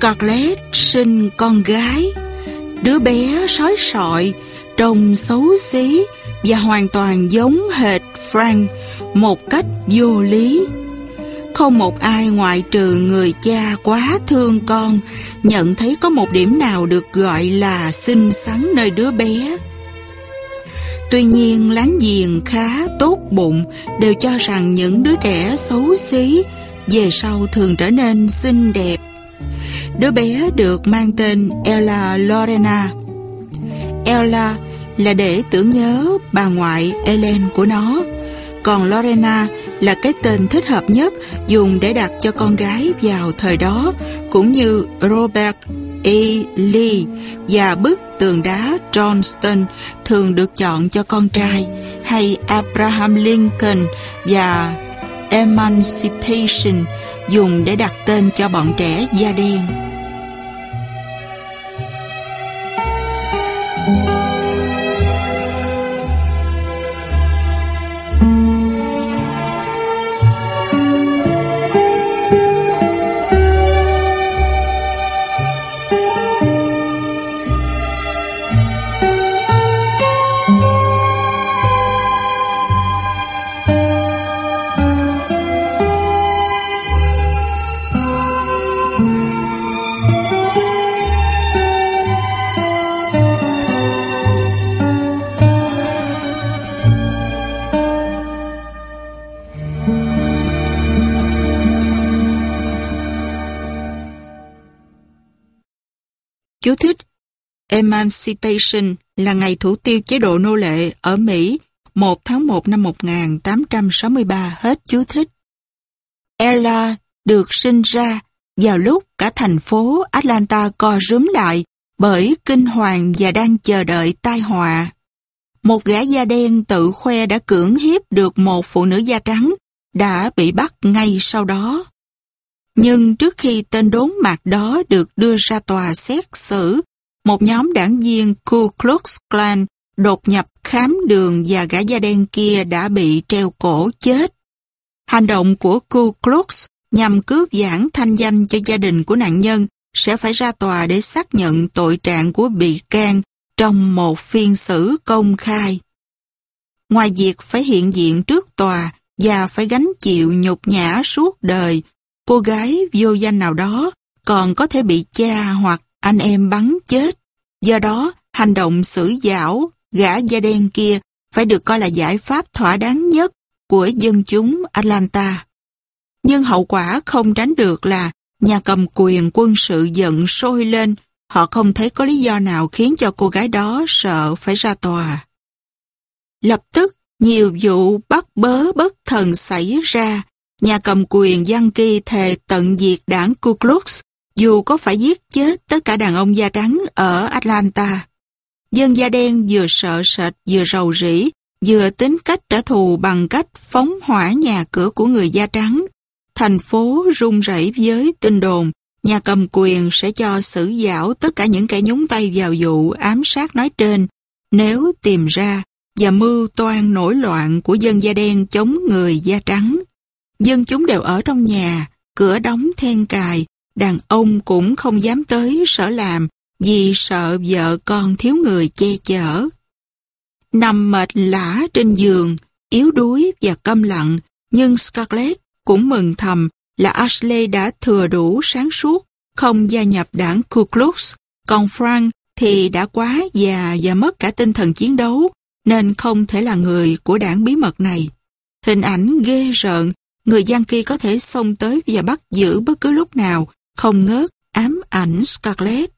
Scarlett sinh con gái. Đứa bé sói sọi, trông xấu xí và hoàn toàn giống hệt Frank một cách vô lý. Không một ai ngoại trừ người cha quá thương con nhận thấy có một điểm nào được gọi là xinh xắn nơi đứa bé. Tuy nhiên láng giềng khá tốt bụng đều cho rằng những đứa trẻ xấu xí về sau thường trở nên xinh đẹp. Đứa bé được mang tên Ella Lorena. Ella là để tưởng nhớ bà ngoại Ellen của nó, còn Lorena là cái tên thích hợp nhất dùng để đặt cho con gái vào thời đó, cũng như Robert E. Lee và bức tường đá Johnston thường được chọn cho con trai, hay Abraham Lincoln và Emancipation dùng để đặt tên cho bọn trẻ da đen. Emancipation là ngày thủ tiêu chế độ nô lệ ở Mỹ 1 tháng 1 năm 1863 hết chú thích. Ella được sinh ra vào lúc cả thành phố Atlanta co rúm lại bởi kinh hoàng và đang chờ đợi tai họa. Một gã da đen tự khoe đã cưỡng hiếp được một phụ nữ da trắng đã bị bắt ngay sau đó. Nhưng trước khi tên đốn mặt đó được đưa ra tòa xét xử, một nhóm đảng viên Ku Klux Klan đột nhập khám đường và gã da đen kia đã bị treo cổ chết. Hành động của Ku Klux nhằm cướp giảng thanh danh cho gia đình của nạn nhân sẽ phải ra tòa để xác nhận tội trạng của bị can trong một phiên xử công khai. Ngoài việc phải hiện diện trước tòa và phải gánh chịu nhục nhã suốt đời, cô gái vô danh nào đó còn có thể bị cha hoặc anh em bắn chết. Do đó, hành động xử giảo gã da đen kia phải được coi là giải pháp thỏa đáng nhất của dân chúng Atlanta. Nhưng hậu quả không tránh được là nhà cầm quyền quân sự giận sôi lên, họ không thấy có lý do nào khiến cho cô gái đó sợ phải ra tòa. Lập tức, nhiều vụ bắt bớ bất thần xảy ra, Nhà cầm quyền Yankee thề tận diệt đảng Ku Klux dù có phải giết chết tất cả đàn ông da trắng ở Atlanta. Dân da đen vừa sợ sệt vừa rầu rĩ, vừa tính cách trả thù bằng cách phóng hỏa nhà cửa của người da trắng. Thành phố rung rẩy với tin đồn, nhà cầm quyền sẽ cho xử giảo tất cả những kẻ nhúng tay vào vụ ám sát nói trên, nếu tìm ra và mưu toan nổi loạn của dân da đen chống người da trắng. Dân chúng đều ở trong nhà, cửa đóng then cài, đàn ông cũng không dám tới sở làm vì sợ vợ con thiếu người che chở. Nằm mệt lã trên giường, yếu đuối và câm lặng, nhưng Scarlett cũng mừng thầm là Ashley đã thừa đủ sáng suốt, không gia nhập đảng Ku Klux, còn Frank thì đã quá già và mất cả tinh thần chiến đấu, nên không thể là người của đảng bí mật này. Hình ảnh ghê rợn người Giang Kỳ có thể xông tới và bắt giữ bất cứ lúc nào, không ngớt, ám ảnh Scarlett.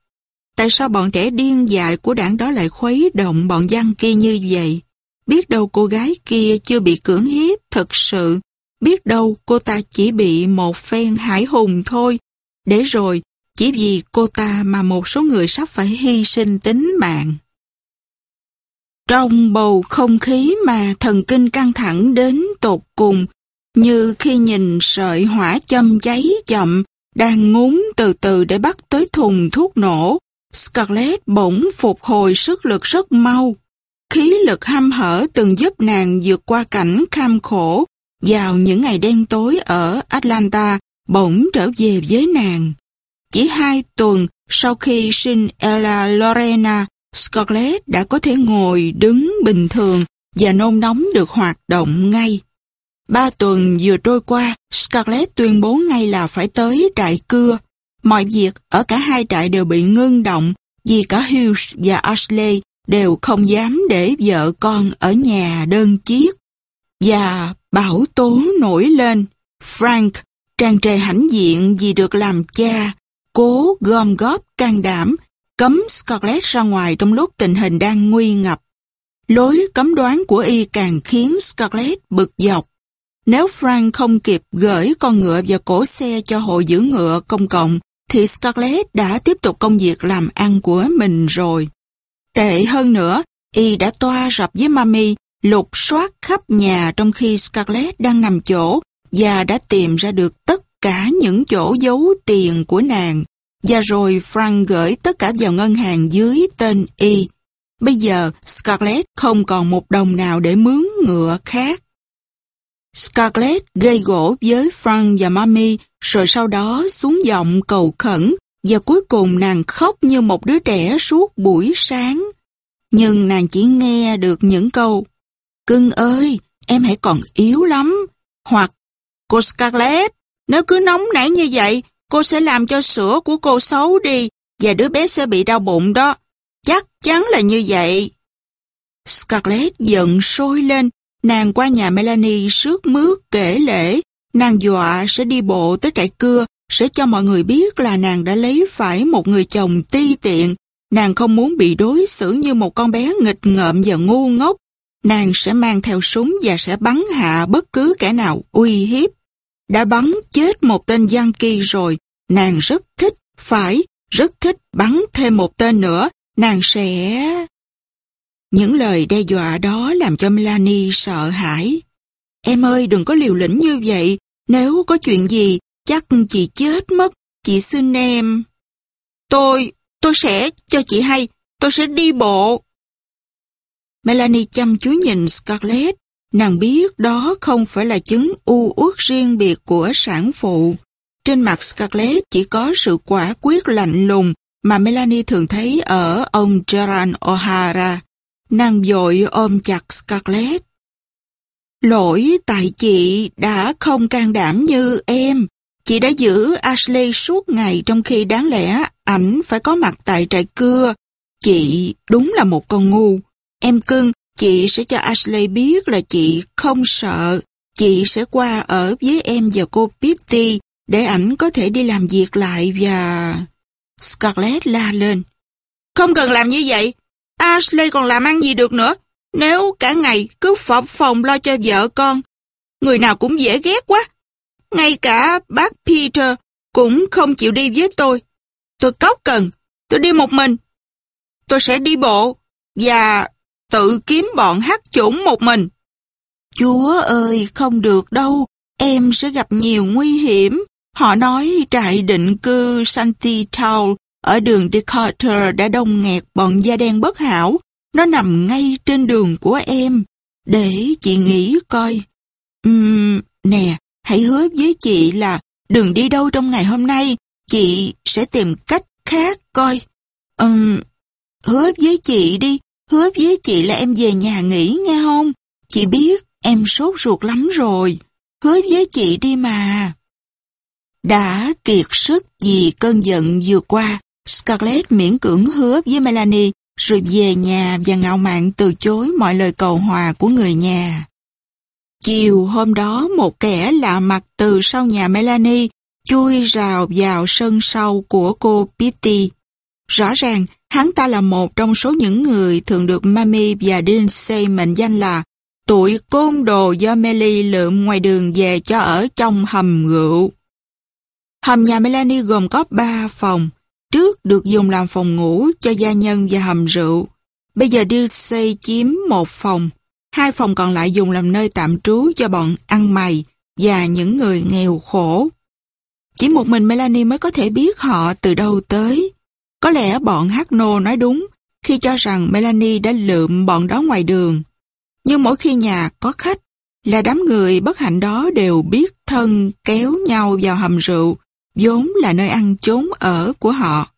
Tại sao bọn trẻ điên dại của đảng đó lại khuấy động bọn dân kia như vậy? Biết đâu cô gái kia chưa bị cưỡng hiếp thật sự. Biết đâu cô ta chỉ bị một phen hải hùng thôi. Để rồi, chỉ vì cô ta mà một số người sắp phải hy sinh tính mạng. Trong bầu không khí mà thần kinh căng thẳng đến tột cùng, như khi nhìn sợi hỏa châm cháy chậm, đang ngúng từ từ để bắt tới thùng thuốc nổ. Scarlett bỗng phục hồi sức lực rất mau. Khí lực ham hở từng giúp nàng vượt qua cảnh kham khổ vào những ngày đen tối ở Atlanta bỗng trở về với nàng. Chỉ hai tuần sau khi sinh Ella Lorena, Scarlett đã có thể ngồi đứng bình thường và nôn nóng được hoạt động ngay. Ba tuần vừa trôi qua, Scarlett tuyên bố ngay là phải tới trại cưa. Mọi việc ở cả hai trại đều bị ngưng động vì cả Hughes và Ashley đều không dám để vợ con ở nhà đơn chiếc. Và bảo tố nổi lên. Frank, tràn trề hãnh diện vì được làm cha, cố gom góp can đảm, cấm Scarlett ra ngoài trong lúc tình hình đang nguy ngập. Lối cấm đoán của y càng khiến Scarlett bực dọc. Nếu Frank không kịp gửi con ngựa và cổ xe cho hội giữ ngựa công cộng, thì Scarlett đã tiếp tục công việc làm ăn của mình rồi. Tệ hơn nữa, y đã toa rập với Mami, lục soát khắp nhà trong khi Scarlett đang nằm chỗ và đã tìm ra được tất cả những chỗ giấu tiền của nàng. Và rồi Frank gửi tất cả vào ngân hàng dưới tên y. Bây giờ Scarlett không còn một đồng nào để mướn ngựa khác. Scarlett gây gỗ với Frank và Mami rồi sau đó xuống giọng cầu khẩn và cuối cùng nàng khóc như một đứa trẻ suốt buổi sáng. Nhưng nàng chỉ nghe được những câu Cưng ơi, em hãy còn yếu lắm. Hoặc Cô Scarlett, nếu cứ nóng nảy như vậy, cô sẽ làm cho sữa của cô xấu đi và đứa bé sẽ bị đau bụng đó. Chắc chắn là như vậy. Scarlett giận sôi lên, nàng qua nhà Melanie sướt mướt kể lễ, nàng dọa sẽ đi bộ tới trại cưa, sẽ cho mọi người biết là nàng đã lấy phải một người chồng ti tiện, nàng không muốn bị đối xử như một con bé nghịch ngợm và ngu ngốc, nàng sẽ mang theo súng và sẽ bắn hạ bất cứ kẻ nào uy hiếp. Đã bắn chết một tên Yankee rồi, nàng rất thích, phải, rất thích bắn thêm một tên nữa, nàng sẽ... Những lời đe dọa đó làm cho Melanie sợ hãi. Em ơi đừng có liều lĩnh như vậy, nếu có chuyện gì, chắc chị chết mất, chị xin em. Tôi, tôi sẽ cho chị hay, tôi sẽ đi bộ. Melanie chăm chú nhìn Scarlett, nàng biết đó không phải là chứng u uất riêng biệt của sản phụ. Trên mặt Scarlett chỉ có sự quả quyết lạnh lùng mà Melanie thường thấy ở ông Gerard O'Hara. Nàng dội ôm chặt Scarlett. Lỗi tại chị đã không can đảm như em. Chị đã giữ Ashley suốt ngày trong khi đáng lẽ ảnh phải có mặt tại trại cưa. Chị đúng là một con ngu. Em cưng, chị sẽ cho Ashley biết là chị không sợ. Chị sẽ qua ở với em và cô Pitty để ảnh có thể đi làm việc lại và... Scarlett la lên. Không cần làm như vậy. Ashley còn làm ăn gì được nữa. Nếu cả ngày cứ phỏng phòng lo cho vợ con. Người nào cũng dễ ghét quá. Ngay cả bác Peter cũng không chịu đi với tôi. Tôi cóc cần. Tôi đi một mình. Tôi sẽ đi bộ. Và tự kiếm bọn hát chủng một mình. Chúa ơi, không được đâu, em sẽ gặp nhiều nguy hiểm. Họ nói trại định cư Santi Town ở đường Decatur đã đông nghẹt bọn da đen bất hảo. Nó nằm ngay trên đường của em. Để chị nghĩ coi. Uhm, nè, hãy hứa với chị là đừng đi đâu trong ngày hôm nay. Chị sẽ tìm cách khác coi. Uhm, hứa với chị đi, Hứa với chị là em về nhà nghỉ nghe không? Chị biết em sốt ruột lắm rồi. Hứa với chị đi mà. Đã kiệt sức vì cơn giận vừa qua, Scarlett miễn cưỡng hứa với Melanie rồi về nhà và ngạo mạn từ chối mọi lời cầu hòa của người nhà. Chiều hôm đó một kẻ lạ mặt từ sau nhà Melanie chui rào vào sân sau của cô Pitty. Rõ ràng Hắn ta là một trong số những người thường được Mami và Lindsay mệnh danh là tuổi côn đồ do Melly lượm ngoài đường về cho ở trong hầm rượu. Hầm nhà Melanie gồm có 3 phòng, trước được dùng làm phòng ngủ cho gia nhân và hầm rượu. Bây giờ Dilsey chiếm một phòng, hai phòng còn lại dùng làm nơi tạm trú cho bọn ăn mày và những người nghèo khổ. Chỉ một mình Melanie mới có thể biết họ từ đâu tới. Có lẽ bọn Hagno nói đúng khi cho rằng Melanie đã lượm bọn đó ngoài đường. Nhưng mỗi khi nhà có khách, là đám người bất hạnh đó đều biết thân kéo nhau vào hầm rượu vốn là nơi ăn chốn ở của họ.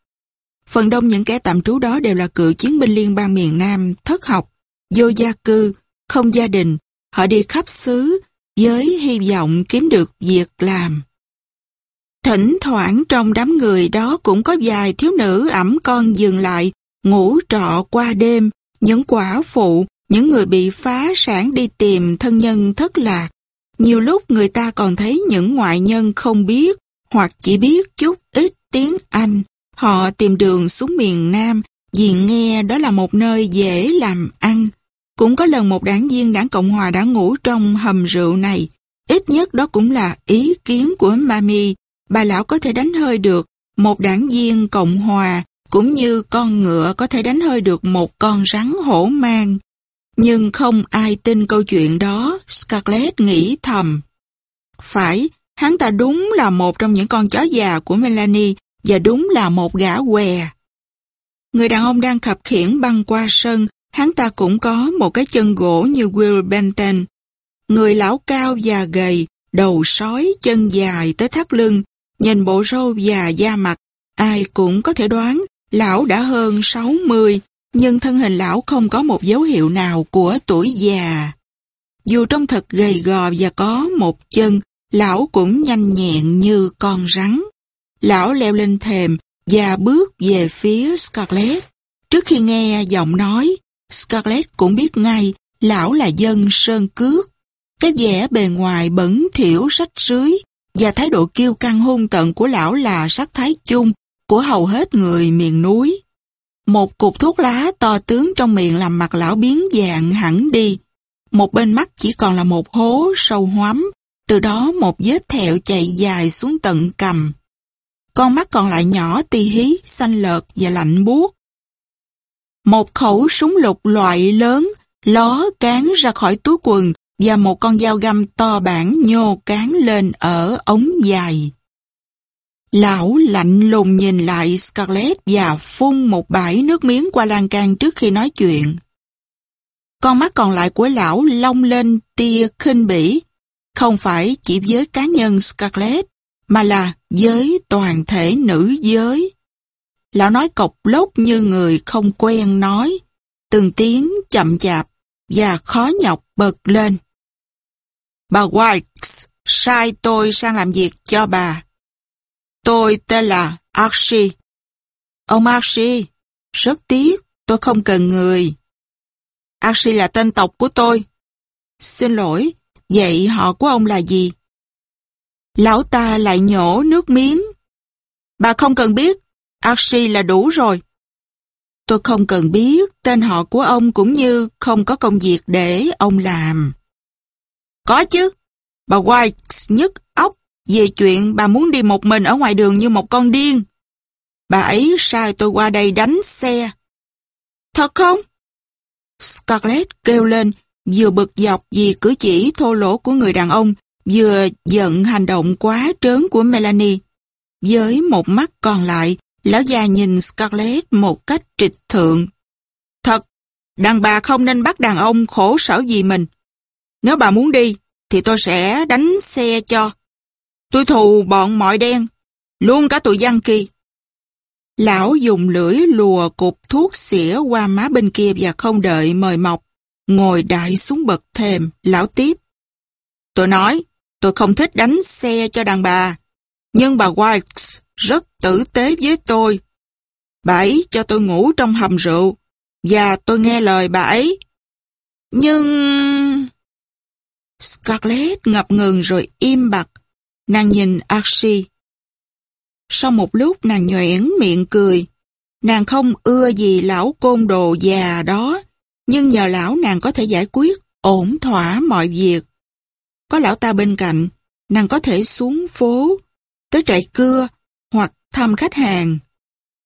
Phần đông những kẻ tạm trú đó đều là cựu chiến binh liên bang miền Nam, thất học, vô gia cư, không gia đình. Họ đi khắp xứ với hy vọng kiếm được việc làm. Thỉnh thoảng trong đám người đó cũng có vài thiếu nữ ẩm con dừng lại, ngủ trọ qua đêm, những quả phụ, những người bị phá sản đi tìm thân nhân thất lạc. Nhiều lúc người ta còn thấy những ngoại nhân không biết hoặc chỉ biết chút ít tiếng Anh. Họ tìm đường xuống miền Nam vì nghe đó là một nơi dễ làm ăn. Cũng có lần một đảng viên đảng Cộng Hòa đã ngủ trong hầm rượu này. Ít nhất đó cũng là ý kiến của Mami. Bà lão có thể đánh hơi được một đảng viên Cộng Hòa cũng như con ngựa có thể đánh hơi được một con rắn hổ mang. Nhưng không ai tin câu chuyện đó, Scarlett nghĩ thầm. Phải, hắn ta đúng là một trong những con chó già của Melanie và đúng là một gã què. Người đàn ông đang khập khiển băng qua sân, hắn ta cũng có một cái chân gỗ như Will Benton. Người lão cao và gầy, đầu sói, chân dài tới thắt lưng, nhìn bộ râu và da mặt, ai cũng có thể đoán lão đã hơn 60, nhưng thân hình lão không có một dấu hiệu nào của tuổi già. Dù trông thật gầy gò và có một chân, lão cũng nhanh nhẹn như con rắn. Lão leo lên thềm và bước về phía Scarlett. Trước khi nghe giọng nói, Scarlett cũng biết ngay lão là dân sơn cước. Cái vẻ bề ngoài bẩn thiểu sách rưới và thái độ kiêu căng hung tận của lão là sắc thái chung của hầu hết người miền núi. Một cục thuốc lá to tướng trong miệng làm mặt lão biến dạng hẳn đi. Một bên mắt chỉ còn là một hố sâu hoắm, từ đó một vết thẹo chạy dài xuống tận cầm. Con mắt còn lại nhỏ ti hí, xanh lợt và lạnh buốt. Một khẩu súng lục loại lớn ló cán ra khỏi túi quần và một con dao găm to bản nhô cán lên ở ống dài. Lão lạnh lùng nhìn lại Scarlett và phun một bãi nước miếng qua lan can trước khi nói chuyện. Con mắt còn lại của lão long lên tia khinh bỉ, không phải chỉ với cá nhân Scarlett, mà là với toàn thể nữ giới. Lão nói cộc lốc như người không quen nói, từng tiếng chậm chạp và khó nhọc bật lên. Bà White sai tôi sang làm việc cho bà. Tôi tên là Archie. Ông Archie, rất tiếc, tôi không cần người. Archie là tên tộc của tôi. Xin lỗi, vậy họ của ông là gì? Lão ta lại nhổ nước miếng. Bà không cần biết, Archie là đủ rồi. Tôi không cần biết tên họ của ông cũng như không có công việc để ông làm. Có chứ, bà White nhức óc về chuyện bà muốn đi một mình ở ngoài đường như một con điên. Bà ấy sai tôi qua đây đánh xe. Thật không? Scarlett kêu lên, vừa bực dọc vì cử chỉ thô lỗ của người đàn ông, vừa giận hành động quá trớn của Melanie. Với một mắt còn lại, lão già nhìn Scarlett một cách trịch thượng. Thật, đàn bà không nên bắt đàn ông khổ sở vì mình. Nếu bà muốn đi, thì tôi sẽ đánh xe cho. Tôi thù bọn mọi đen, luôn cả tụi giăng kỳ. Lão dùng lưỡi lùa cục thuốc xỉa qua má bên kia và không đợi mời mọc. Ngồi đại xuống bậc thềm, lão tiếp. Tôi nói, tôi không thích đánh xe cho đàn bà. Nhưng bà White rất tử tế với tôi. Bà ấy cho tôi ngủ trong hầm rượu và tôi nghe lời bà ấy. Nhưng... Scarlett ngập ngừng rồi im bặt. Nàng nhìn Archie. Sau một lúc nàng nhoẻn miệng cười. Nàng không ưa gì lão côn đồ già đó, nhưng nhờ lão nàng có thể giải quyết ổn thỏa mọi việc. Có lão ta bên cạnh, nàng có thể xuống phố, tới trại cưa hoặc thăm khách hàng.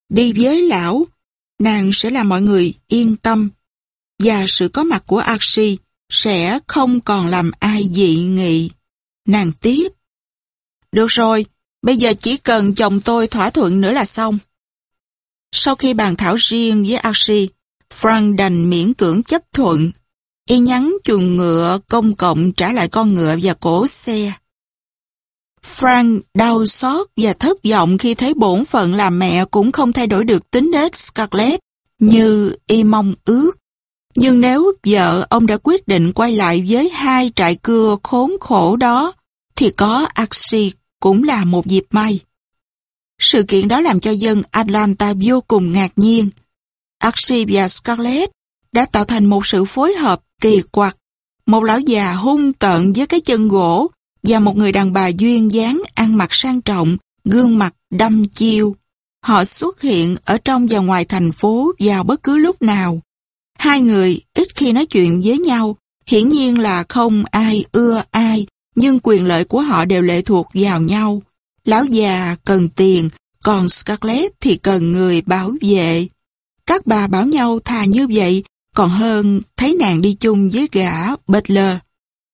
Đi với lão, nàng sẽ làm mọi người yên tâm và sự có mặt của Archie sẽ không còn làm ai dị nghị. Nàng tiếp. Được rồi, bây giờ chỉ cần chồng tôi thỏa thuận nữa là xong. Sau khi bàn thảo riêng với Archie, Frank đành miễn cưỡng chấp thuận. Y nhắn chuồng ngựa công cộng trả lại con ngựa và cổ xe. Frank đau xót và thất vọng khi thấy bổn phận làm mẹ cũng không thay đổi được tính nết Scarlett như y mong ước. Nhưng nếu vợ ông đã quyết định quay lại với hai trại cưa khốn khổ đó, thì có Axie cũng là một dịp may. Sự kiện đó làm cho dân Atlanta vô cùng ngạc nhiên. Archie và Scarlett đã tạo thành một sự phối hợp kỳ quặc. Một lão già hung tợn với cái chân gỗ và một người đàn bà duyên dáng ăn mặc sang trọng, gương mặt đâm chiêu. Họ xuất hiện ở trong và ngoài thành phố vào bất cứ lúc nào. Hai người ít khi nói chuyện với nhau, hiển nhiên là không ai ưa ai, nhưng quyền lợi của họ đều lệ thuộc vào nhau. Lão già cần tiền, còn Scarlett thì cần người bảo vệ. Các bà bảo nhau thà như vậy, còn hơn thấy nàng đi chung với gã Butler.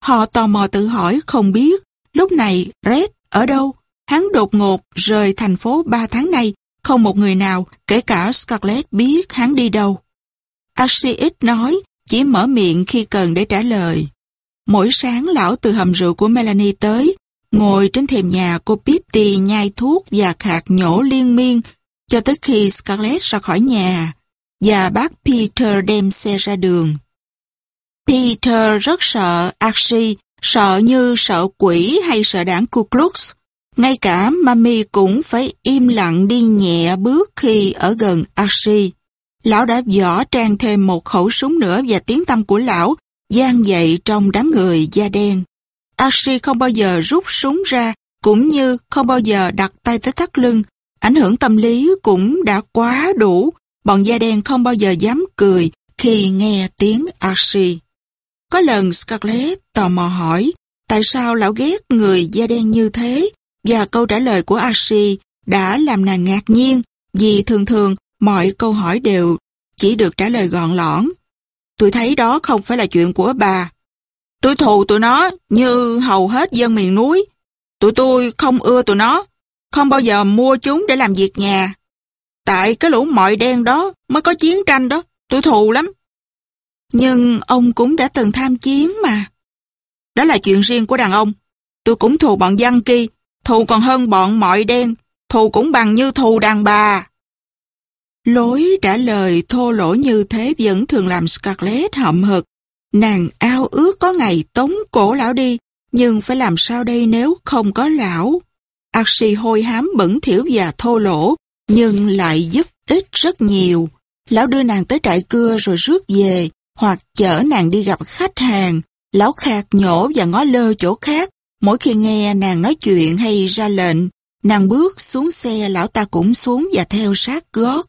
Họ tò mò tự hỏi không biết, lúc này Red ở đâu? Hắn đột ngột rời thành phố ba tháng nay, không một người nào, kể cả Scarlett biết hắn đi đâu. Archie nói, chỉ mở miệng khi cần để trả lời. Mỗi sáng lão từ hầm rượu của Melanie tới, ngồi trên thềm nhà cô Pitty nhai thuốc và khạc nhổ liên miên, cho tới khi Scarlett ra khỏi nhà, và bác Peter đem xe ra đường. Peter rất sợ Archie, sợ như sợ quỷ hay sợ đảng Ku Klux. Ngay cả Mami cũng phải im lặng đi nhẹ bước khi ở gần Archie. Lão đã võ trang thêm một khẩu súng nữa và tiếng tâm của lão gian dậy trong đám người da đen. Archie không bao giờ rút súng ra, cũng như không bao giờ đặt tay tới thắt lưng. Ảnh hưởng tâm lý cũng đã quá đủ. Bọn da đen không bao giờ dám cười khi nghe tiếng Archie. Có lần Scarlett tò mò hỏi tại sao lão ghét người da đen như thế và câu trả lời của Archie đã làm nàng ngạc nhiên vì thường thường mọi câu hỏi đều chỉ được trả lời gọn lõn. Tôi thấy đó không phải là chuyện của bà. Tôi thù tụi nó như hầu hết dân miền núi. Tụi tôi không ưa tụi nó, không bao giờ mua chúng để làm việc nhà. Tại cái lũ mọi đen đó mới có chiến tranh đó, tôi thù lắm. Nhưng ông cũng đã từng tham chiến mà. Đó là chuyện riêng của đàn ông. Tôi cũng thù bọn dân kia, thù còn hơn bọn mọi đen, thù cũng bằng như thù đàn bà. Lối trả lời thô lỗ như thế vẫn thường làm Scarlett hậm hực. Nàng ao ước có ngày tống cổ lão đi, nhưng phải làm sao đây nếu không có lão? Archie hôi hám bẩn thỉu và thô lỗ, nhưng lại giúp ích rất nhiều. Lão đưa nàng tới trại cưa rồi rước về, hoặc chở nàng đi gặp khách hàng. Lão khạc nhổ và ngó lơ chỗ khác. Mỗi khi nghe nàng nói chuyện hay ra lệnh, nàng bước xuống xe lão ta cũng xuống và theo sát gót.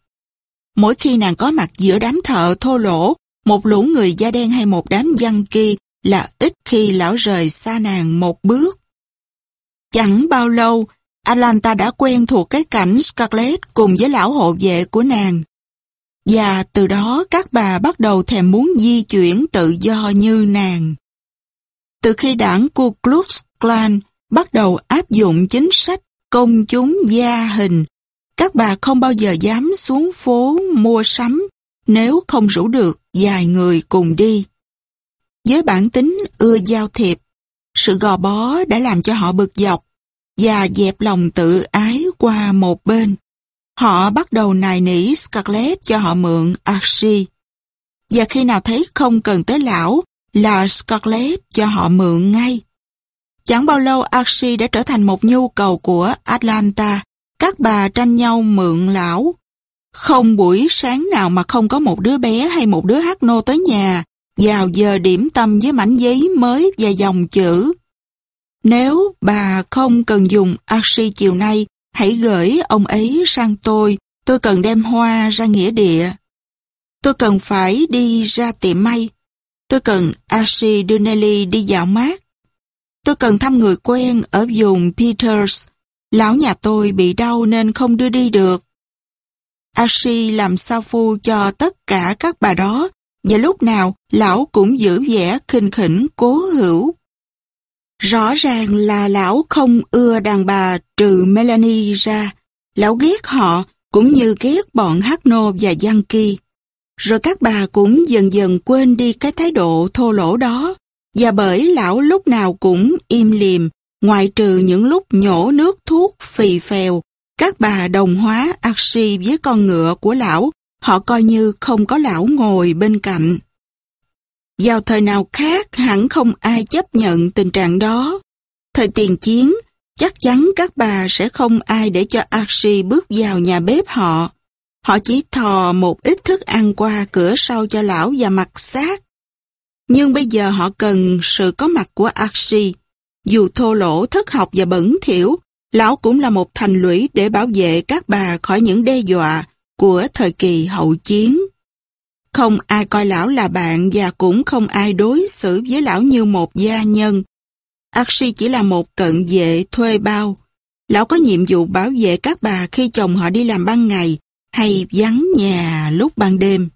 Mỗi khi nàng có mặt giữa đám thợ thô lỗ, một lũ người da đen hay một đám dân kia là ít khi lão rời xa nàng một bước. Chẳng bao lâu, Atlanta đã quen thuộc cái cảnh Scarlett cùng với lão hộ vệ của nàng. Và từ đó các bà bắt đầu thèm muốn di chuyển tự do như nàng. Từ khi đảng Ku Klux Klan bắt đầu áp dụng chính sách công chúng gia hình các bà không bao giờ dám xuống phố mua sắm nếu không rủ được vài người cùng đi. Với bản tính ưa giao thiệp, sự gò bó đã làm cho họ bực dọc và dẹp lòng tự ái qua một bên. Họ bắt đầu nài nỉ Scarlett cho họ mượn Archie. Và khi nào thấy không cần tới lão là Scarlett cho họ mượn ngay. Chẳng bao lâu Archie đã trở thành một nhu cầu của Atlanta các bà tranh nhau mượn lão. Không buổi sáng nào mà không có một đứa bé hay một đứa hát nô tới nhà, vào giờ điểm tâm với mảnh giấy mới và dòng chữ. Nếu bà không cần dùng Archie chiều nay, hãy gửi ông ấy sang tôi, tôi cần đem hoa ra nghĩa địa. Tôi cần phải đi ra tiệm may. Tôi cần Archie Dunelli đi dạo mát. Tôi cần thăm người quen ở vùng Peters Lão nhà tôi bị đau nên không đưa đi được. Ashi làm sao phu cho tất cả các bà đó và lúc nào lão cũng giữ vẻ khinh khỉnh cố hữu. Rõ ràng là lão không ưa đàn bà trừ Melanie ra. Lão ghét họ cũng như ghét bọn Hagno và Yankee. Rồi các bà cũng dần dần quên đi cái thái độ thô lỗ đó. Và bởi lão lúc nào cũng im lìm Ngoại trừ những lúc nhổ nước thuốc phì phèo, các bà đồng hóa Archie với con ngựa của lão, họ coi như không có lão ngồi bên cạnh. Vào thời nào khác hẳn không ai chấp nhận tình trạng đó. Thời tiền chiến, chắc chắn các bà sẽ không ai để cho Archie bước vào nhà bếp họ. Họ chỉ thò một ít thức ăn qua cửa sau cho lão và mặt xác. Nhưng bây giờ họ cần sự có mặt của Archie. Dù thô lỗ, thất học và bẩn thỉu, lão cũng là một thành lũy để bảo vệ các bà khỏi những đe dọa của thời kỳ hậu chiến. Không ai coi lão là bạn và cũng không ai đối xử với lão như một gia nhân. Archie chỉ là một cận vệ thuê bao. Lão có nhiệm vụ bảo vệ các bà khi chồng họ đi làm ban ngày hay vắng nhà lúc ban đêm.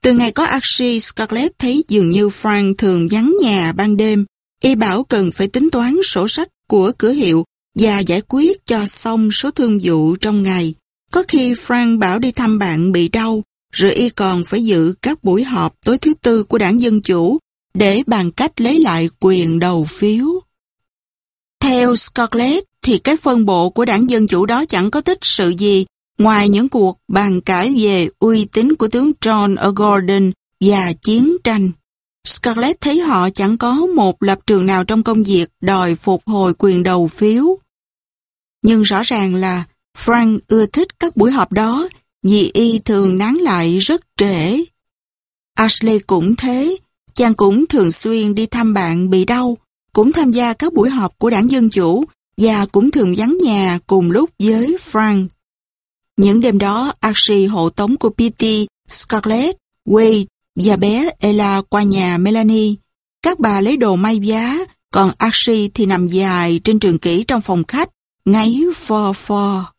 Từ ngày có Archie, Scarlett thấy dường như Frank thường vắng nhà ban đêm. Y bảo cần phải tính toán sổ sách của cửa hiệu và giải quyết cho xong số thương vụ trong ngày. Có khi Frank bảo đi thăm bạn bị đau, rồi y còn phải dự các buổi họp tối thứ tư của đảng Dân Chủ để bàn cách lấy lại quyền đầu phiếu. Theo Scarlett, thì cái phân bộ của đảng Dân Chủ đó chẳng có tích sự gì ngoài những cuộc bàn cãi về uy tín của tướng John ở Gordon và chiến tranh. Scarlett thấy họ chẳng có một lập trường nào trong công việc đòi phục hồi quyền đầu phiếu. Nhưng rõ ràng là Frank ưa thích các buổi họp đó Nhị y thường nán lại rất trễ. Ashley cũng thế, chàng cũng thường xuyên đi thăm bạn bị đau, cũng tham gia các buổi họp của đảng Dân Chủ và cũng thường vắng nhà cùng lúc với Frank. Những đêm đó, Ashley hộ tống của Petey, Scarlett, Wade và bé Ella qua nhà Melanie. Các bà lấy đồ may giá, còn Ashley thì nằm dài trên trường kỷ trong phòng khách, ngáy phò phò.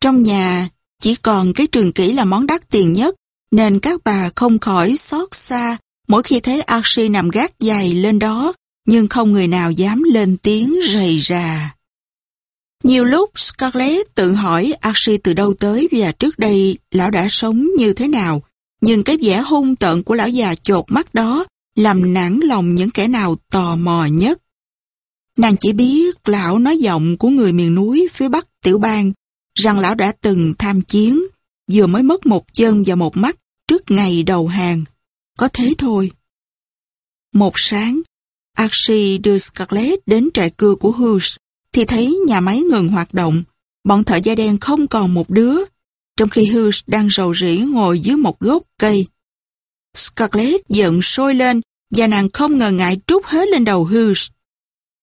Trong nhà, chỉ còn cái trường kỷ là món đắt tiền nhất, nên các bà không khỏi xót xa mỗi khi thấy Archie nằm gác dày lên đó, nhưng không người nào dám lên tiếng rầy rà. Nhiều lúc Scarlett tự hỏi Archie từ đâu tới và trước đây lão đã sống như thế nào, nhưng cái vẻ hung tợn của lão già chột mắt đó làm nản lòng những kẻ nào tò mò nhất. Nàng chỉ biết lão nói giọng của người miền núi phía bắc tiểu bang rằng lão đã từng tham chiến, vừa mới mất một chân và một mắt trước ngày đầu hàng. Có thế thôi. Một sáng, Archie đưa Scarlett đến trại cưa của Hughes thì thấy nhà máy ngừng hoạt động, bọn thợ da đen không còn một đứa, trong khi Hughes đang rầu rĩ ngồi dưới một gốc cây. Scarlett giận sôi lên và nàng không ngờ ngại trút hết lên đầu Hughes.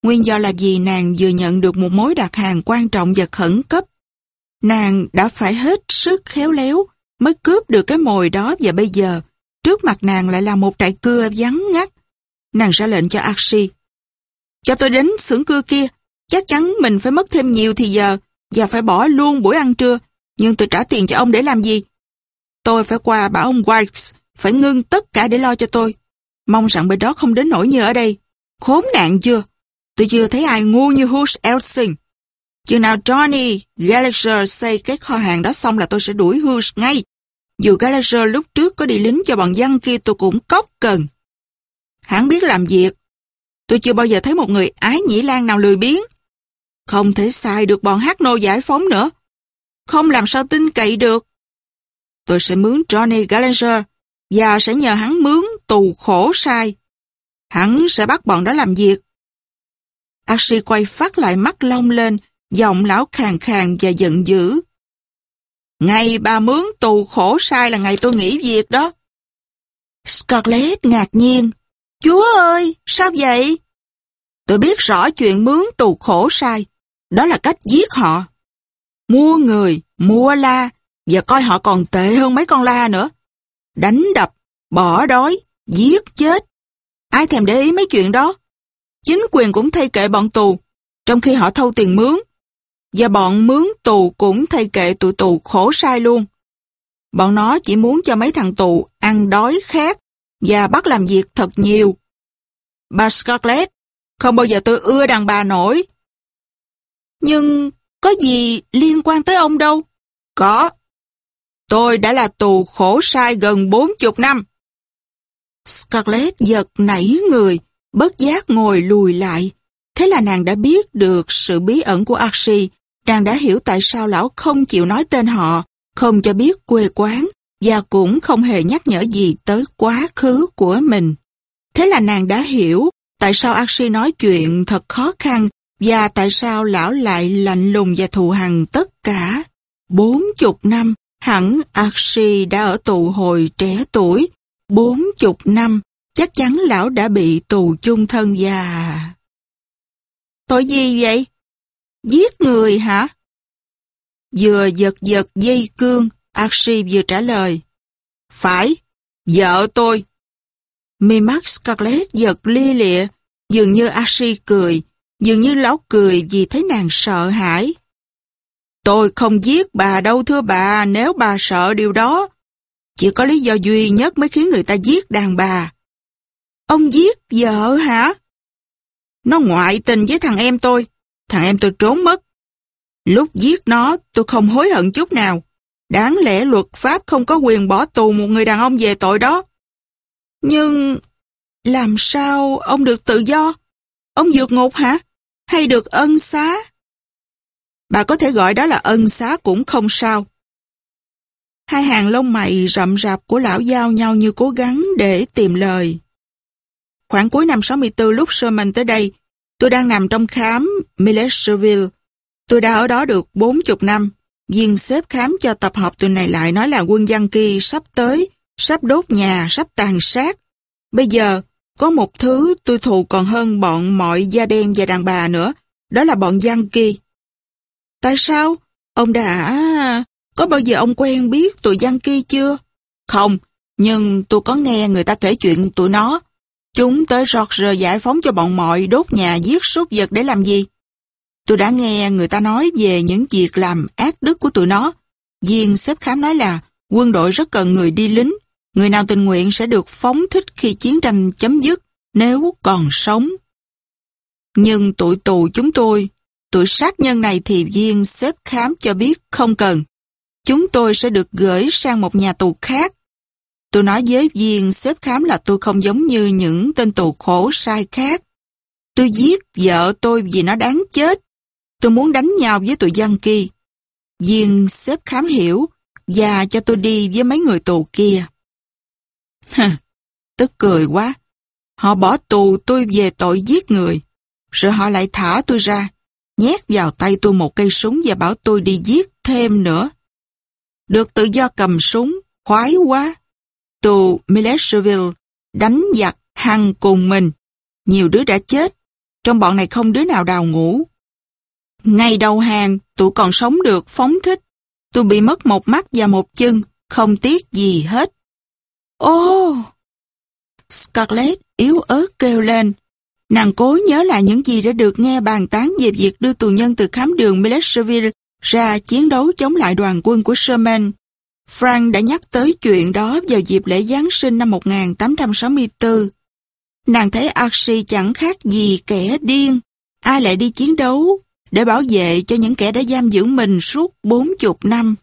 Nguyên do là vì nàng vừa nhận được một mối đặt hàng quan trọng và khẩn cấp Nàng đã phải hết sức khéo léo mới cướp được cái mồi đó và bây giờ trước mặt nàng lại là một trại cưa vắng ngắt. Nàng ra lệnh cho Archie. Cho tôi đến xưởng cưa kia, chắc chắn mình phải mất thêm nhiều thì giờ và phải bỏ luôn buổi ăn trưa, nhưng tôi trả tiền cho ông để làm gì? Tôi phải qua bảo ông White phải ngưng tất cả để lo cho tôi. Mong rằng bên đó không đến nỗi như ở đây. Khốn nạn chưa? Tôi chưa thấy ai ngu như Hush Elsing. Chừng nào Johnny, Gallagher xây cái kho hàng đó xong là tôi sẽ đuổi Hughes ngay. Dù Gallagher lúc trước có đi lính cho bọn dân kia tôi cũng cốc cần. Hắn biết làm việc. Tôi chưa bao giờ thấy một người ái nhĩ lan nào lười biếng. Không thể xài được bọn hát nô giải phóng nữa. Không làm sao tin cậy được. Tôi sẽ mướn Johnny Gallagher và sẽ nhờ hắn mướn tù khổ sai. Hắn sẽ bắt bọn đó làm việc. Ashley quay phát lại mắt long lên Giọng lão khàn khàn và giận dữ. Ngày bà mướn tù khổ sai là ngày tôi nghỉ việc đó. Scarlett ngạc nhiên. Chúa ơi, sao vậy? Tôi biết rõ chuyện mướn tù khổ sai. Đó là cách giết họ. Mua người, mua la, và coi họ còn tệ hơn mấy con la nữa. Đánh đập, bỏ đói, giết chết. Ai thèm để ý mấy chuyện đó? Chính quyền cũng thay kệ bọn tù, trong khi họ thâu tiền mướn. Và bọn mướn tù cũng thay kệ tụi tù khổ sai luôn. Bọn nó chỉ muốn cho mấy thằng tù ăn đói khát và bắt làm việc thật nhiều. Bà Scarlett, không bao giờ tôi ưa đàn bà nổi. Nhưng có gì liên quan tới ông đâu? Có. Tôi đã là tù khổ sai gần bốn chục năm. Scarlett giật nảy người, bất giác ngồi lùi lại. Thế là nàng đã biết được sự bí ẩn của Archie, nàng đã hiểu tại sao lão không chịu nói tên họ, không cho biết quê quán và cũng không hề nhắc nhở gì tới quá khứ của mình. Thế là nàng đã hiểu tại sao Archie nói chuyện thật khó khăn và tại sao lão lại lạnh lùng và thù hằn tất cả. Bốn chục năm, hẳn Archie đã ở tù hồi trẻ tuổi. Bốn chục năm, chắc chắn lão đã bị tù chung thân và... Tội gì vậy? Giết người hả? Vừa giật giật dây cương, Archie vừa trả lời. Phải, vợ tôi. Mi mắt Scarlett giật lia lịa, dường như Archie cười, dường như lão cười vì thấy nàng sợ hãi. Tôi không giết bà đâu thưa bà nếu bà sợ điều đó. Chỉ có lý do duy nhất mới khiến người ta giết đàn bà. Ông giết vợ hả? Nó ngoại tình với thằng em tôi. Thằng em tôi trốn mất. Lúc giết nó tôi không hối hận chút nào. Đáng lẽ luật pháp không có quyền bỏ tù một người đàn ông về tội đó. Nhưng làm sao ông được tự do? Ông vượt ngục hả? Hay được ân xá? Bà có thể gọi đó là ân xá cũng không sao. Hai hàng lông mày rậm rạp của lão giao nhau như cố gắng để tìm lời. Khoảng cuối năm 64 lúc Sherman tới đây, tôi đang nằm trong khám Millerville. Tôi đã ở đó được 40 năm. Viên xếp khám cho tập hợp tuần này lại nói là quân dân kỳ sắp tới, sắp đốt nhà, sắp tàn sát. Bây giờ, có một thứ tôi thù còn hơn bọn mọi da đen và đàn bà nữa, đó là bọn dân kỳ. Tại sao? Ông đã... Có bao giờ ông quen biết tụi dân kỳ chưa? Không, nhưng tôi có nghe người ta kể chuyện tụi nó. Chúng tới George giải phóng cho bọn mọi đốt nhà giết súc vật để làm gì? Tôi đã nghe người ta nói về những việc làm ác đức của tụi nó. Viên xếp khám nói là quân đội rất cần người đi lính. Người nào tình nguyện sẽ được phóng thích khi chiến tranh chấm dứt nếu còn sống. Nhưng tụi tù chúng tôi, tụi sát nhân này thì viên xếp khám cho biết không cần. Chúng tôi sẽ được gửi sang một nhà tù khác. Tôi nói với viên xếp khám là tôi không giống như những tên tù khổ sai khác. Tôi giết vợ tôi vì nó đáng chết. Tôi muốn đánh nhau với tụi dân kia. Viên xếp khám hiểu và cho tôi đi với mấy người tù kia. Hừ, tức cười quá. Họ bỏ tù tôi về tội giết người. Rồi họ lại thả tôi ra, nhét vào tay tôi một cây súng và bảo tôi đi giết thêm nữa. Được tự do cầm súng, khoái quá. Tù Millersville đánh giặc hăng cùng mình. Nhiều đứa đã chết, trong bọn này không đứa nào đào ngủ. Ngày đầu hàng, tụi còn sống được phóng thích. Tôi bị mất một mắt và một chân, không tiếc gì hết. Ô! Oh! Scarlett yếu ớt kêu lên. Nàng cố nhớ lại những gì đã được nghe bàn tán về việc đưa tù nhân từ khám đường Millersville ra chiến đấu chống lại đoàn quân của Sherman. Frank đã nhắc tới chuyện đó vào dịp lễ Giáng sinh năm 1864. Nàng thấy Archie chẳng khác gì kẻ điên. Ai lại đi chiến đấu để bảo vệ cho những kẻ đã giam giữ mình suốt 40 năm.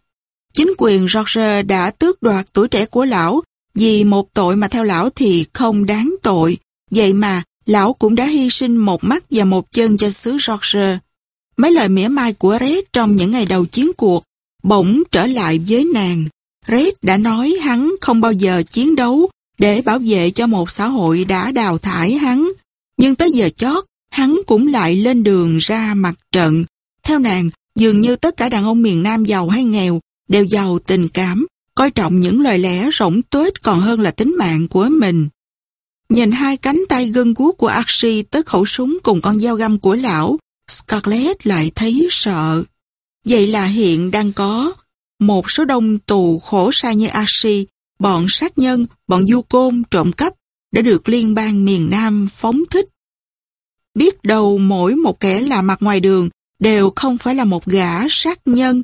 Chính quyền George đã tước đoạt tuổi trẻ của lão vì một tội mà theo lão thì không đáng tội. Vậy mà lão cũng đã hy sinh một mắt và một chân cho xứ George. Mấy lời mỉa mai của Red trong những ngày đầu chiến cuộc bỗng trở lại với nàng. Red đã nói hắn không bao giờ chiến đấu để bảo vệ cho một xã hội đã đào thải hắn. Nhưng tới giờ chót, hắn cũng lại lên đường ra mặt trận. Theo nàng, dường như tất cả đàn ông miền Nam giàu hay nghèo đều giàu tình cảm, coi trọng những lời lẽ rỗng tuếch còn hơn là tính mạng của mình. Nhìn hai cánh tay gân guốc của Archie tới khẩu súng cùng con dao găm của lão, Scarlett lại thấy sợ. Vậy là hiện đang có một số đông tù khổ sai như Ashi, bọn sát nhân, bọn du côn, trộm cắp đã được liên bang miền Nam phóng thích. Biết đâu mỗi một kẻ là mặt ngoài đường đều không phải là một gã sát nhân.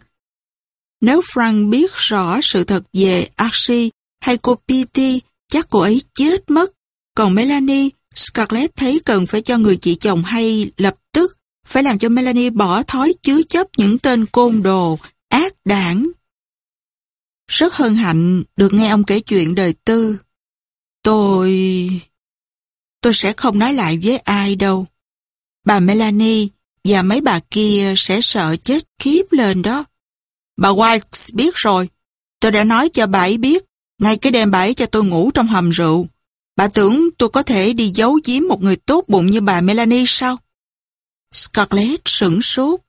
Nếu Frank biết rõ sự thật về Archie hay cô Petey, chắc cô ấy chết mất. Còn Melanie, Scarlett thấy cần phải cho người chị chồng hay lập tức phải làm cho Melanie bỏ thói chứa chấp những tên côn đồ, ác đảng. Rất hân hạnh được nghe ông kể chuyện đời tư. Tôi... Tôi sẽ không nói lại với ai đâu. bà Melanie và mấy bà kia sẽ sợ chết khiếp lên đó. Bà Wilkes biết rồi. Tôi đã nói cho bà ấy biết. Ngay cái đêm bà ấy cho tôi ngủ trong hầm rượu. Bà tưởng tôi có thể đi giấu giếm một người tốt bụng như bà Melanie sao? Scarlett sửng sốt.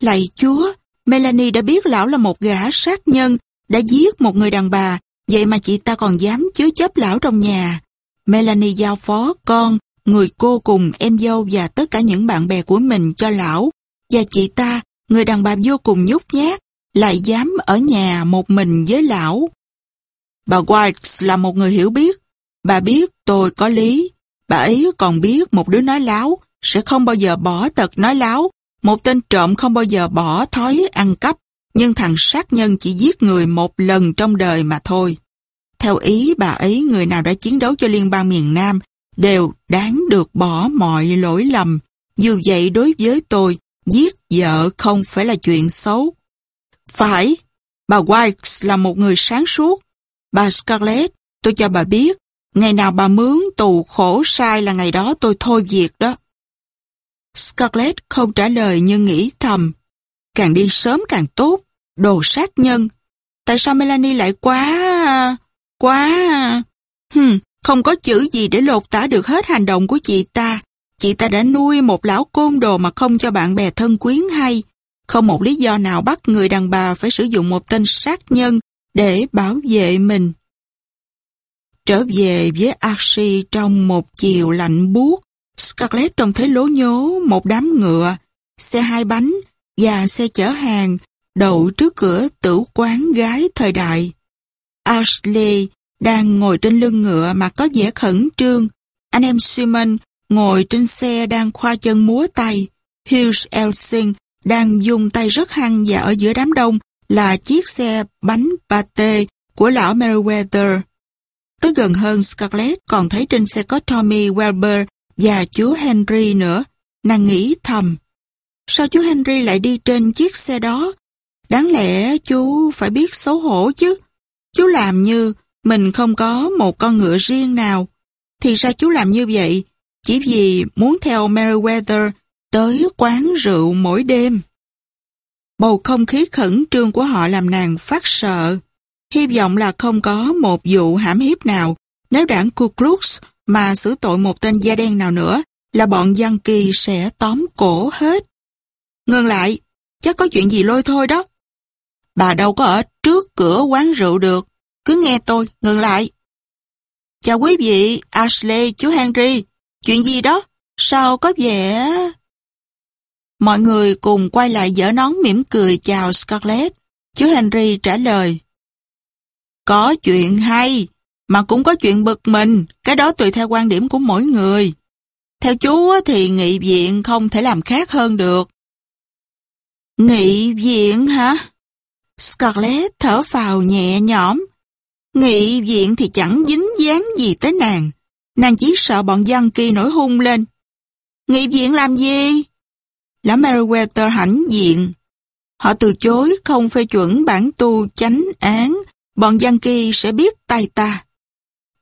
Lạy chúa, Melanie đã biết lão là một gã sát nhân, đã giết một người đàn bà, vậy mà chị ta còn dám chứa chấp lão trong nhà. Melanie giao phó con, người cô cùng em dâu và tất cả những bạn bè của mình cho lão. Và chị ta, người đàn bà vô cùng nhút nhát, lại dám ở nhà một mình với lão. Bà White là một người hiểu biết. Bà biết tôi có lý. Bà ấy còn biết một đứa nói láo sẽ không bao giờ bỏ tật nói láo. Một tên trộm không bao giờ bỏ thói ăn cắp. Nhưng thằng sát nhân chỉ giết người một lần trong đời mà thôi. Theo ý bà ấy, người nào đã chiến đấu cho liên bang miền Nam đều đáng được bỏ mọi lỗi lầm. Dù vậy đối với tôi, giết vợ không phải là chuyện xấu. Phải, bà White là một người sáng suốt. Bà Scarlett, tôi cho bà biết, ngày nào bà mướn tù khổ sai là ngày đó tôi thôi việc đó. Scarlett không trả lời nhưng nghĩ thầm. Càng đi sớm càng tốt, đồ sát nhân. Tại sao Melanie lại quá... quá... Hừm, không có chữ gì để lột tả được hết hành động của chị ta. Chị ta đã nuôi một lão côn đồ mà không cho bạn bè thân quyến hay. Không một lý do nào bắt người đàn bà phải sử dụng một tên sát nhân để bảo vệ mình. Trở về với Archie trong một chiều lạnh buốt, Scarlett trông thấy lố nhố một đám ngựa, xe hai bánh và xe chở hàng đậu trước cửa tử quán gái thời đại. Ashley đang ngồi trên lưng ngựa mà có vẻ khẩn trương. Anh em Simon ngồi trên xe đang khoa chân múa tay. Hughes Elsing đang dùng tay rất hăng và ở giữa đám đông là chiếc xe bánh pate của lão Meriwether. Tới gần hơn Scarlett còn thấy trên xe có Tommy Welber và chú Henry nữa. Nàng nghĩ thầm. Sao chú Henry lại đi trên chiếc xe đó? Đáng lẽ chú phải biết xấu hổ chứ. Chú làm như mình không có một con ngựa riêng nào. Thì sao chú làm như vậy? Chỉ vì muốn theo Meriwether tới quán rượu mỗi đêm. Bầu không khí khẩn trương của họ làm nàng phát sợ. Hy vọng là không có một vụ hãm hiếp nào nếu đảng Ku Klux mà xử tội một tên da đen nào nữa là bọn dân kỳ sẽ tóm cổ hết. Ngừng lại, chắc có chuyện gì lôi thôi đó. Bà đâu có ở trước cửa quán rượu được. Cứ nghe tôi, ngừng lại. Chào quý vị, Ashley, chú Henry. Chuyện gì đó? Sao có vẻ... Mọi người cùng quay lại dở nón mỉm cười chào Scarlett. Chú Henry trả lời. Có chuyện hay, mà cũng có chuyện bực mình, cái đó tùy theo quan điểm của mỗi người. Theo chú thì nghị viện không thể làm khác hơn được. Nghị viện hả? Scarlett thở phào nhẹ nhõm. Nghị viện thì chẳng dính dáng gì tới nàng. Nàng chỉ sợ bọn dân kia nổi hung lên. Nghị viện làm gì? Lão Meriwether hãnh diện. Họ từ chối không phê chuẩn bản tu chánh án, bọn dân kỳ sẽ biết tay ta.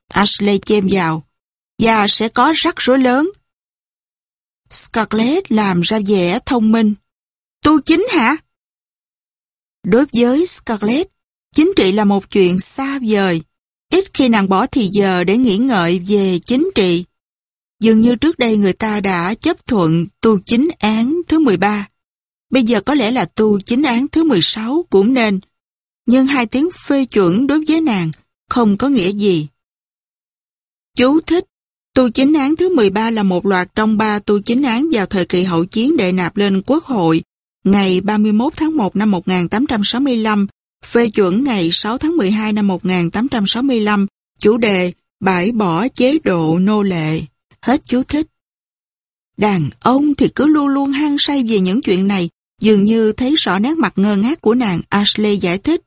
Ashley chêm vào, và sẽ có rắc rối lớn. Scarlett làm ra vẻ thông minh. Tu chính hả? Đối với Scarlett, chính trị là một chuyện xa vời. Ít khi nàng bỏ thì giờ để nghĩ ngợi về chính trị. Dường như trước đây người ta đã chấp thuận tu chính án thứ 13. Bây giờ có lẽ là tu chính án thứ 16 cũng nên. Nhưng hai tiếng phê chuẩn đối với nàng không có nghĩa gì. Chú thích Tu chính án thứ 13 là một loạt trong ba tu chính án vào thời kỳ hậu chiến đệ nạp lên Quốc hội ngày 31 tháng 1 năm 1865, phê chuẩn ngày 6 tháng 12 năm 1865, chủ đề bãi bỏ chế độ nô lệ. Hết chú thích. Đàn ông thì cứ luôn luôn hăng say về những chuyện này, dường như thấy rõ nét mặt ngơ ngác của nàng Ashley giải thích.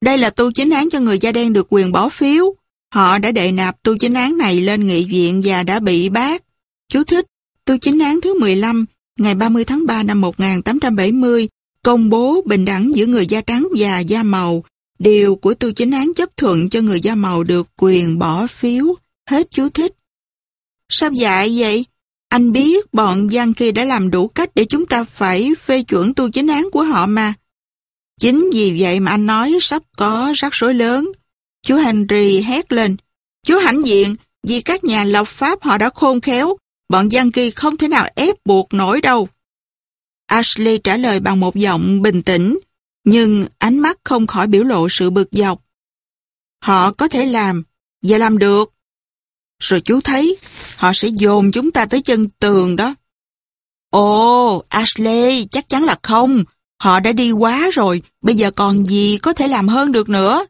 Đây là tu chính án cho người da đen được quyền bỏ phiếu. Họ đã đệ nạp tu chính án này lên nghị viện và đã bị bác. Chú thích, tu chính án thứ 15, ngày 30 tháng 3 năm 1870, công bố bình đẳng giữa người da trắng và da màu. Điều của tu chính án chấp thuận cho người da màu được quyền bỏ phiếu. Hết chú thích. Sao dạy vậy? Anh biết bọn Yankee đã làm đủ cách để chúng ta phải phê chuẩn tu chính án của họ mà. Chính vì vậy mà anh nói sắp có rắc rối lớn. Chú Henry hét lên. Chú hãnh diện, vì các nhà lập pháp họ đã khôn khéo, bọn Yankee không thể nào ép buộc nổi đâu. Ashley trả lời bằng một giọng bình tĩnh, nhưng ánh mắt không khỏi biểu lộ sự bực dọc. Họ có thể làm, và làm được. Rồi chú thấy, họ sẽ dồn chúng ta tới chân tường đó. Ồ, Ashley, chắc chắn là không. Họ đã đi quá rồi, bây giờ còn gì có thể làm hơn được nữa.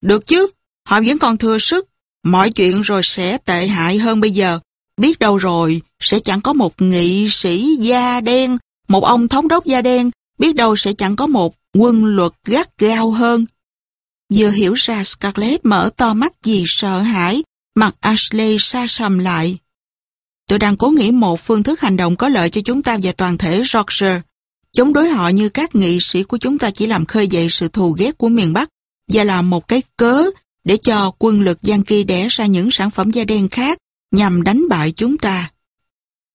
Được chứ, họ vẫn còn thừa sức. Mọi chuyện rồi sẽ tệ hại hơn bây giờ. Biết đâu rồi, sẽ chẳng có một nghị sĩ da đen, một ông thống đốc da đen, biết đâu sẽ chẳng có một quân luật gắt gao hơn. Vừa hiểu ra Scarlett mở to mắt vì sợ hãi, mặt Ashley xa sầm lại. Tôi đang cố nghĩ một phương thức hành động có lợi cho chúng ta và toàn thể Yorkshire. Chống đối họ như các nghị sĩ của chúng ta chỉ làm khơi dậy sự thù ghét của miền Bắc và là một cái cớ để cho quân lực Yankee đẻ ra những sản phẩm da đen khác nhằm đánh bại chúng ta.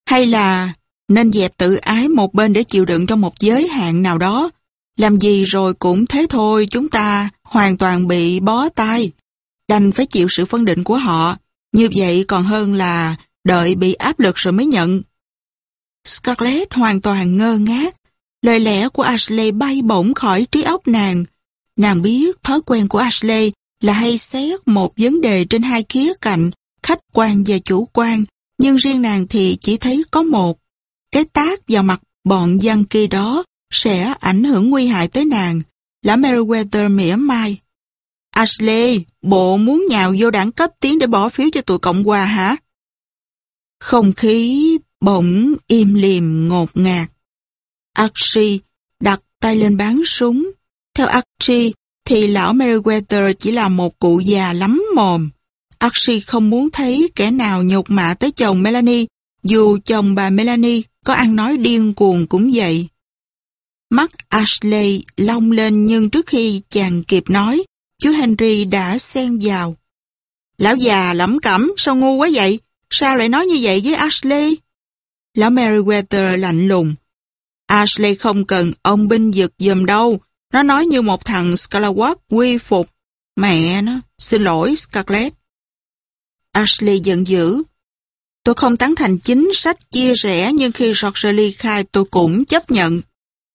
Hay là nên dẹp tự ái một bên để chịu đựng trong một giới hạn nào đó. Làm gì rồi cũng thế thôi, chúng ta hoàn toàn bị bó tay. Đành phải chịu sự phân định của họ. Như vậy còn hơn là đợi bị áp lực rồi mới nhận. Scarlett hoàn toàn ngơ ngác. Lời lẽ của Ashley bay bổng khỏi trí óc nàng. Nàng biết thói quen của Ashley là hay xét một vấn đề trên hai khía cạnh, khách quan và chủ quan, nhưng riêng nàng thì chỉ thấy có một. Cái tác vào mặt bọn dân kia đó sẽ ảnh hưởng nguy hại tới nàng. Lã Meriwether mỉa mai. Ashley, bộ muốn nhào vô đảng cấp tiến để bỏ phiếu cho tụi Cộng hòa hả? Không khí bỗng im liềm ngột ngạt. Archie đặt tay lên bán súng. Theo Archie thì lão Meriwether chỉ là một cụ già lắm mồm. Archie không muốn thấy kẻ nào nhục mạ tới chồng Melanie, dù chồng bà Melanie có ăn nói điên cuồng cũng vậy. Mắt Ashley long lên nhưng trước khi chàng kịp nói, chú Henry đã xen vào. Lão già lẩm cẩm, sao ngu quá vậy? Sao lại nói như vậy với Ashley? Lão Meriwether lạnh lùng. Ashley không cần ông binh giật dùm đâu. Nó nói như một thằng Scalawag quy phục. Mẹ nó, xin lỗi Scarlett. Ashley giận dữ. Tôi không tán thành chính sách chia rẽ nhưng khi George Lee khai tôi cũng chấp nhận.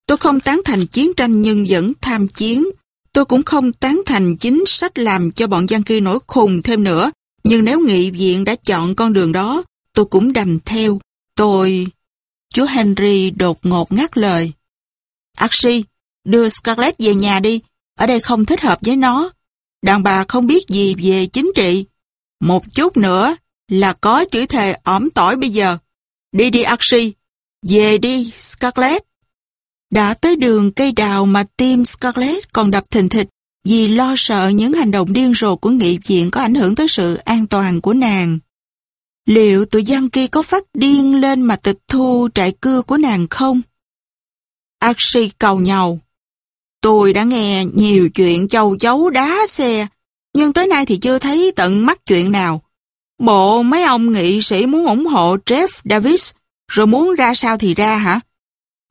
Tôi không tán thành chiến tranh nhưng vẫn tham chiến. Tôi cũng không tán thành chính sách làm cho bọn dân kia nổi khùng thêm nữa. Nhưng nếu nghị viện đã chọn con đường đó, tôi cũng đành theo. Tôi... Chúa Henry đột ngột ngắt lời. Archie, đưa Scarlett về nhà đi. Ở đây không thích hợp với nó. Đàn bà không biết gì về chính trị. Một chút nữa là có chữ thề ỏm tỏi bây giờ. Đi đi Archie, về đi Scarlett. Đã tới đường cây đào mà tim Scarlett còn đập thình thịch vì lo sợ những hành động điên rồ của nghị viện có ảnh hưởng tới sự an toàn của nàng. Liệu tụi giang kia có phát điên lên mà tịch thu trại cưa của nàng không? Archie cầu nhau. Tôi đã nghe nhiều chuyện châu chấu đá xe, nhưng tới nay thì chưa thấy tận mắt chuyện nào. Bộ mấy ông nghị sĩ muốn ủng hộ Jeff Davis, rồi muốn ra sao thì ra hả?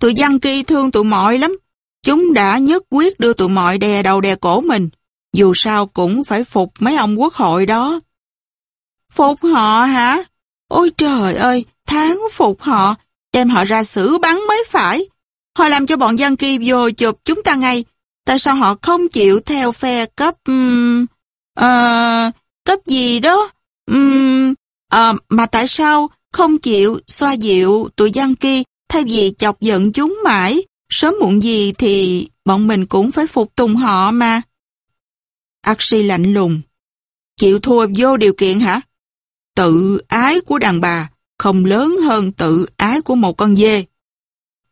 Tụi dân kỳ thương tụi mọi lắm. Chúng đã nhất quyết đưa tụi mọi đè đầu đè cổ mình. Dù sao cũng phải phục mấy ông quốc hội đó. Phục họ hả? Ôi trời ơi, tháng phục họ, đem họ ra xử bắn mới phải. Họ làm cho bọn dân kỳ vô chụp chúng ta ngay. Tại sao họ không chịu theo phe cấp... Um, Ờ, uh, cấp gì đó? Um, à, mà tại sao không chịu xoa dịu tụi dân kia thay vì chọc giận chúng mãi, sớm muộn gì thì bọn mình cũng phải phục tùng họ mà. axi lạnh lùng. Chịu thua vô điều kiện hả? Tự ái của đàn bà không lớn hơn tự ái của một con dê.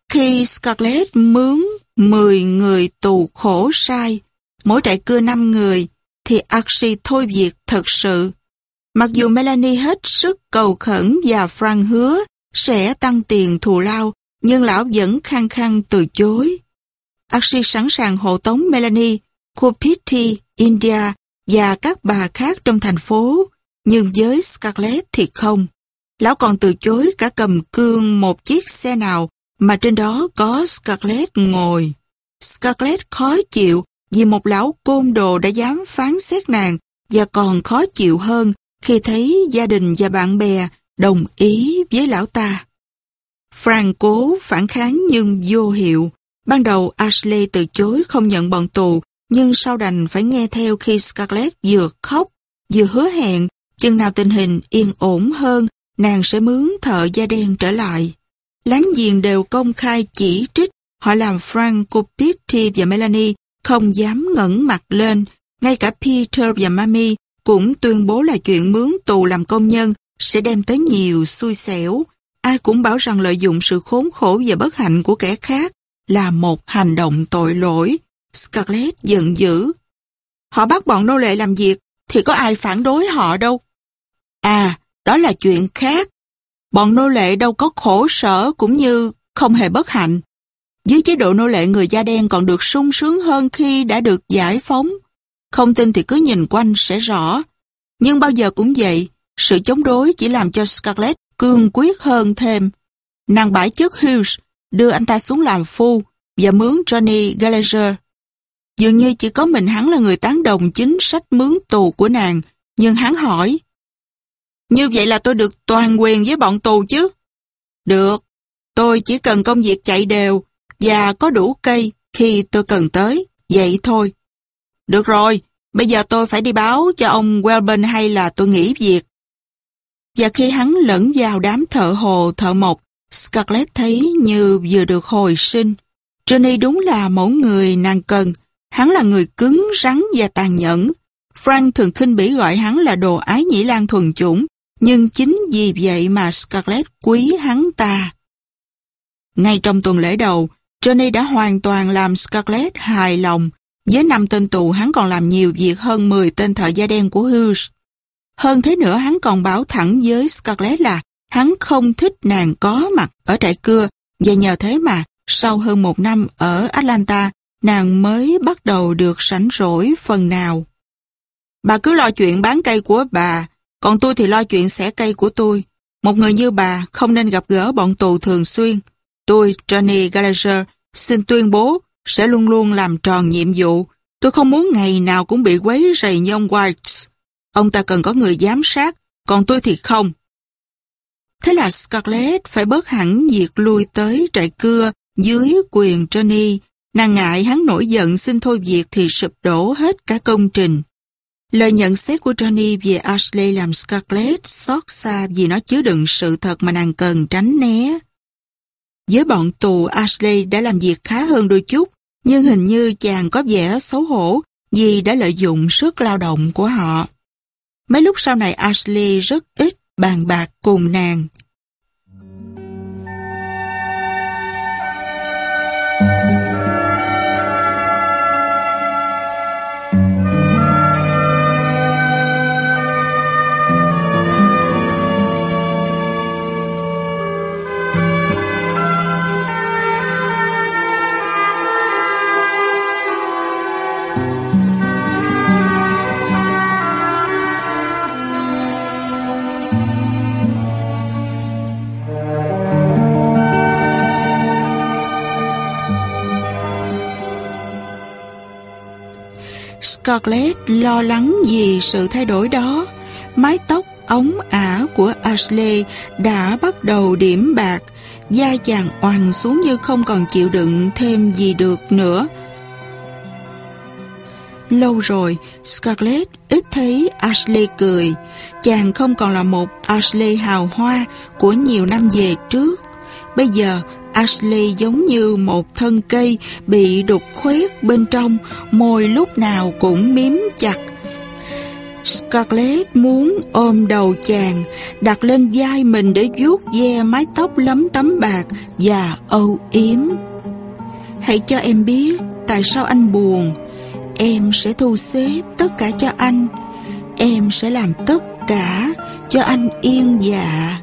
Khi Scarlett mướn 10 người tù khổ sai, mỗi trại cưa 5 người, thì Archie thôi việc thật sự. Mặc dù Melanie hết sức cầu khẩn và Frank hứa sẽ tăng tiền thù lao, nhưng lão vẫn khăng khăng từ chối. Archie sẵn sàng hộ tống Melanie, Kupiti, India và các bà khác trong thành phố, nhưng với Scarlett thì không. Lão còn từ chối cả cầm cương một chiếc xe nào mà trên đó có Scarlett ngồi. Scarlett khó chịu vì một lão côn đồ đã dám phán xét nàng và còn khó chịu hơn khi thấy gia đình và bạn bè đồng ý với lão ta. Frank cố phản kháng nhưng vô hiệu. Ban đầu Ashley từ chối không nhận bọn tù, nhưng sau đành phải nghe theo khi Scarlett vừa khóc, vừa hứa hẹn, chừng nào tình hình yên ổn hơn, nàng sẽ mướn thợ da đen trở lại. Láng giềng đều công khai chỉ trích, họ làm Frank, cô và Melanie không dám ngẩng mặt lên. Ngay cả Peter và Mami cũng tuyên bố là chuyện mướn tù làm công nhân sẽ đem tới nhiều xui xẻo. Ai cũng bảo rằng lợi dụng sự khốn khổ và bất hạnh của kẻ khác là một hành động tội lỗi. Scarlett giận dữ. Họ bắt bọn nô lệ làm việc thì có ai phản đối họ đâu. À, đó là chuyện khác. Bọn nô lệ đâu có khổ sở cũng như không hề bất hạnh. Dưới chế độ nô lệ người da đen còn được sung sướng hơn khi đã được giải phóng. Không tin thì cứ nhìn quanh sẽ rõ. Nhưng bao giờ cũng vậy, sự chống đối chỉ làm cho Scarlett cương quyết hơn thêm. Nàng bãi chức Hughes đưa anh ta xuống làm phu và mướn Johnny Gallagher. Dường như chỉ có mình hắn là người tán đồng chính sách mướn tù của nàng, nhưng hắn hỏi. Như vậy là tôi được toàn quyền với bọn tù chứ? Được, tôi chỉ cần công việc chạy đều và có đủ cây khi tôi cần tới, vậy thôi. Được rồi, bây giờ tôi phải đi báo cho ông Welburn hay là tôi nghỉ việc. Và khi hắn lẫn vào đám thợ hồ thợ mộc, Scarlett thấy như vừa được hồi sinh. Johnny đúng là mẫu người nàng cần. Hắn là người cứng, rắn và tàn nhẫn. Frank thường khinh bỉ gọi hắn là đồ ái nhĩ lan thuần chủng, nhưng chính vì vậy mà Scarlett quý hắn ta. Ngay trong tuần lễ đầu, Johnny đã hoàn toàn làm Scarlett hài lòng. Với năm tên tù hắn còn làm nhiều việc hơn 10 tên thợ da đen của Hughes. Hơn thế nữa hắn còn bảo thẳng với Scarlett là hắn không thích nàng có mặt ở trại cưa và nhờ thế mà sau hơn một năm ở Atlanta nàng mới bắt đầu được sảnh rỗi phần nào. Bà cứ lo chuyện bán cây của bà, còn tôi thì lo chuyện xẻ cây của tôi. Một người như bà không nên gặp gỡ bọn tù thường xuyên. Tôi, Johnny Gallagher, xin tuyên bố sẽ luôn luôn làm tròn nhiệm vụ. Tôi không muốn ngày nào cũng bị quấy rầy như ông White. Ông ta cần có người giám sát, còn tôi thì không. Thế là Scarlett phải bớt hẳn việc lui tới trại cưa dưới quyền Johnny. Nàng ngại hắn nổi giận xin thôi việc thì sụp đổ hết cả công trình. Lời nhận xét của Johnny về Ashley làm Scarlett xót xa vì nó chứa đựng sự thật mà nàng cần tránh né. Với bọn tù Ashley đã làm việc khá hơn đôi chút, nhưng hình như chàng có vẻ xấu hổ vì đã lợi dụng sức lao động của họ. Mấy lúc sau này Ashley rất ít bàn bạc cùng nàng. Scarlett lo lắng vì sự thay đổi đó. Mái tóc ống ả của Ashley đã bắt đầu điểm bạc, da chàng oằn xuống như không còn chịu đựng thêm gì được nữa. Lâu rồi, Scarlett ít thấy Ashley cười. Chàng không còn là một Ashley hào hoa của nhiều năm về trước. Bây giờ, Ashley giống như một thân cây bị đục khoét bên trong, môi lúc nào cũng miếm chặt. Scarlett muốn ôm đầu chàng, đặt lên vai mình để vuốt ve mái tóc lấm tấm bạc và âu yếm. Hãy cho em biết tại sao anh buồn. Em sẽ thu xếp tất cả cho anh. Em sẽ làm tất cả cho anh yên dạ.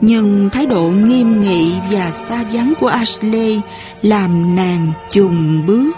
Nhưng thái độ nghiêm nghị và xa vắng của Ashley làm nàng chùng bước.